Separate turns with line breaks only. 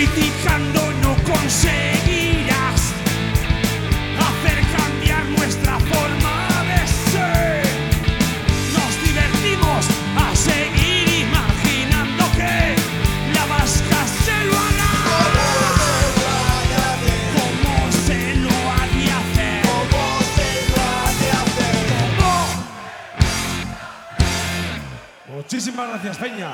criticando no conseguirás hacer cambiar nuestra forma de ser. Nos divertimos a seguir imaginando que la vasca se lo hará. Como se lo ha de hacer. ¿Cómo?
Muchísimas gracias, Peña.